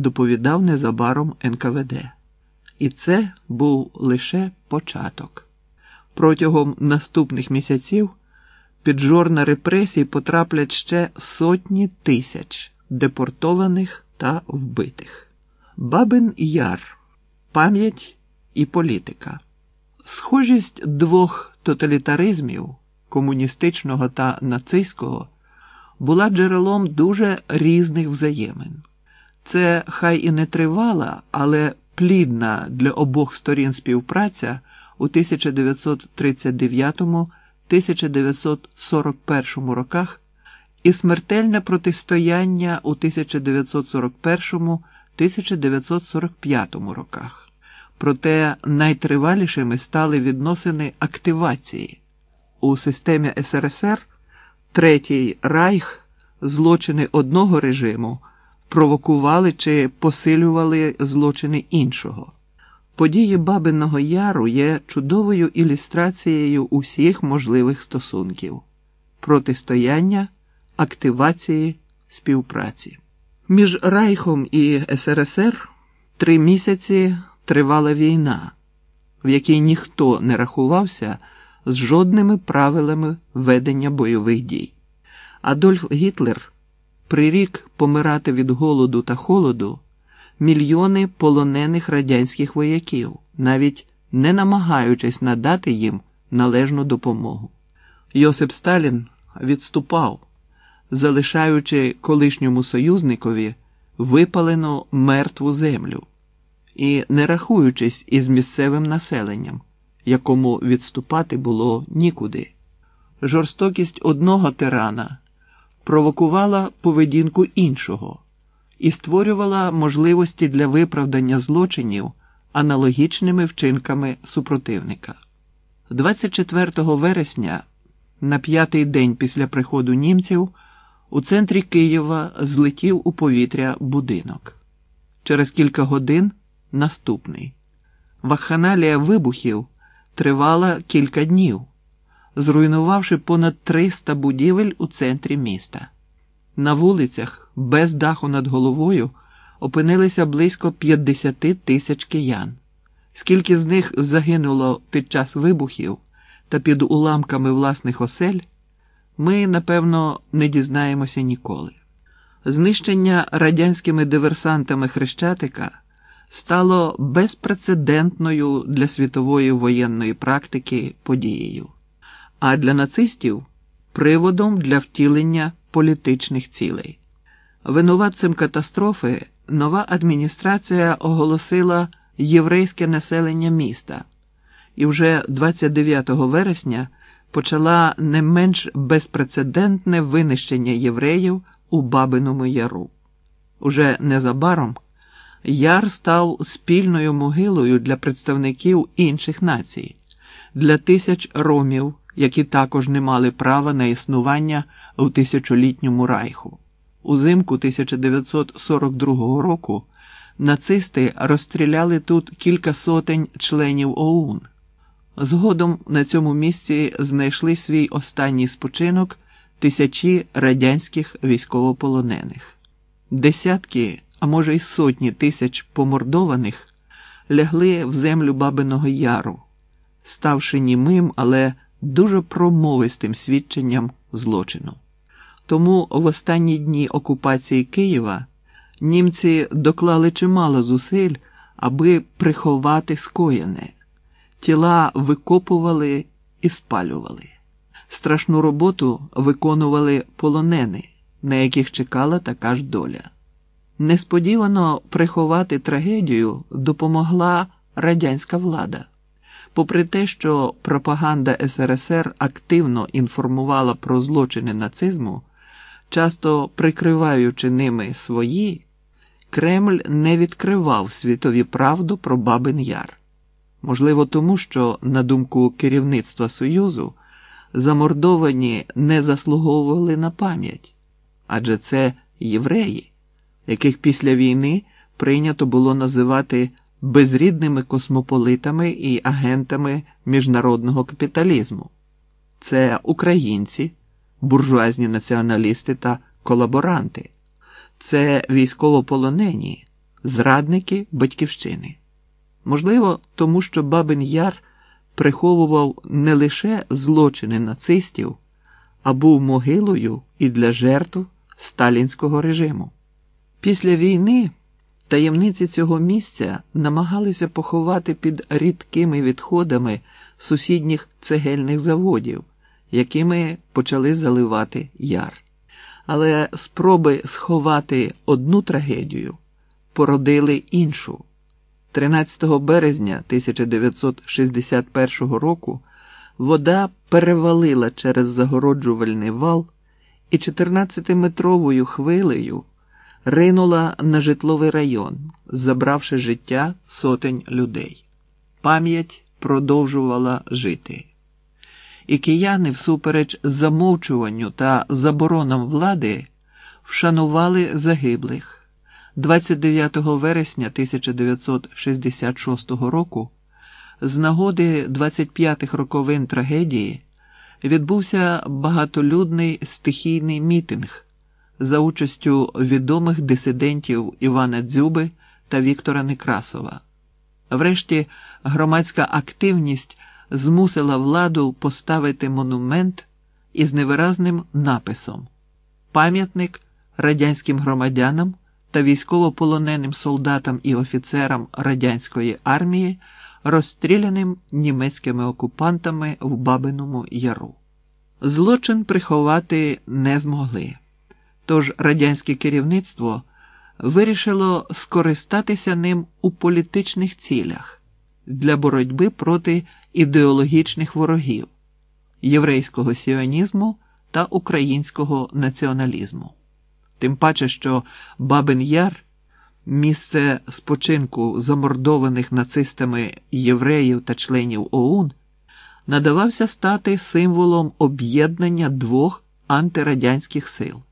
доповідав незабаром НКВД. І це був лише початок. Протягом наступних місяців під жорна репресій потраплять ще сотні тисяч депортованих та вбитих. Бабин Яр, пам'ять і політика. Схожість двох тоталітаризмів комуністичного та нацистського була джерелом дуже різних взаємин. Це хай і не тривала, але плідна для обох сторін співпраця у 1939-1941 роках і смертельне протистояння у 1941-1945 роках. Проте найтривалішими стали відносини активації. У системі СРСР Третій Райх злочини одного режиму провокували чи посилювали злочини іншого. Події Бабиного Яру є чудовою ілюстрацією усіх можливих стосунків протистояння, активації, співпраці. Між Райхом і СРСР три місяці тривала війна, в якій ніхто не рахувався з жодними правилами ведення бойових дій. Адольф Гітлер прирік помирати від голоду та холоду мільйони полонених радянських вояків, навіть не намагаючись надати їм належну допомогу. Йосип Сталін відступав, залишаючи колишньому союзникові випалену мертву землю і не рахуючись із місцевим населенням, якому відступати було нікуди. Жорстокість одного тирана провокувала поведінку іншого і створювала можливості для виправдання злочинів аналогічними вчинками супротивника. 24 вересня, на п'ятий день після приходу німців, у центрі Києва злетів у повітря будинок. Через кілька годин наступний. Вахханалія вибухів тривала кілька днів, зруйнувавши понад 300 будівель у центрі міста. На вулицях, без даху над головою, опинилися близько 50 тисяч киян. Скільки з них загинуло під час вибухів та під уламками власних осель, ми, напевно, не дізнаємося ніколи. Знищення радянськими диверсантами Хрещатика стало безпрецедентною для світової воєнної практики подією, а для нацистів приводом для втілення політичних цілей. Винуватцем катастрофи нова адміністрація оголосила єврейське населення міста і вже 29 вересня почала не менш безпрецедентне винищення євреїв у Бабиному Яру. Уже незабаром яр став спільною могилою для представників інших націй, для тисяч ромів, які також не мали права на існування у тисячолітньому райху. Узимку 1942 року нацисти розстріляли тут кілька сотень членів ОУН. Згодом на цьому місці знайшли свій останній спочинок тисячі радянських військовополонених. Десятки, а може й сотні тисяч помордованих лягли в землю Бабиного Яру, ставши німим, але дуже промовистим свідченням злочину. Тому в останні дні окупації Києва німці доклали чимало зусиль, аби приховати скоєне. Тіла викопували і спалювали. Страшну роботу виконували полонени, на яких чекала така ж доля. Несподівано приховати трагедію допомогла радянська влада. Попри те, що пропаганда СРСР активно інформувала про злочини нацизму, часто прикриваючи ними свої, Кремль не відкривав світові правду про Бабин Яр. Можливо, тому що, на думку керівництва Союзу, замордовані не заслуговували на пам'ять, адже це євреї, яких після війни прийнято було називати безрідними космополитами і агентами міжнародного капіталізму. Це українці, буржуазні націоналісти та колаборанти, це військовополонені, зрадники батьківщини. Можливо, тому що Бабин Яр приховував не лише злочини нацистів, а був могилою і для жертв сталінського режиму. Після війни таємниці цього місця намагалися поховати під рідкими відходами сусідніх цегельних заводів, якими почали заливати яр. Але спроби сховати одну трагедію породили іншу. 13 березня 1961 року вода перевалила через загороджувальний вал і 14-метровою хвилею ринула на житловий район, забравши життя сотень людей. Пам'ять продовжувала жити. І кияни, всупереч замовчуванню та заборонам влади, вшанували загиблих. 29 вересня 1966 року, з нагоди 25-х роковин трагедії, відбувся багатолюдний стихійний мітинг за участю відомих дисидентів Івана Дзюби та Віктора Некрасова. Врешті громадська активність змусила владу поставити монумент із невиразним написом Пам'ятник радянським громадянам та військовополоненим солдатам і офіцерам радянської армії, розстріляним німецькими окупантами в Бабиному Яру. Злочин приховати не змогли. Тож радянське керівництво вирішило скористатися ним у політичних цілях для боротьби проти ідеологічних ворогів єврейського сіонізму та українського націоналізму. Тим паче, що Бабин Яр, місце спочинку замордованих нацистами євреїв та членів ОУН, надавався стати символом об'єднання двох антирадянських сил.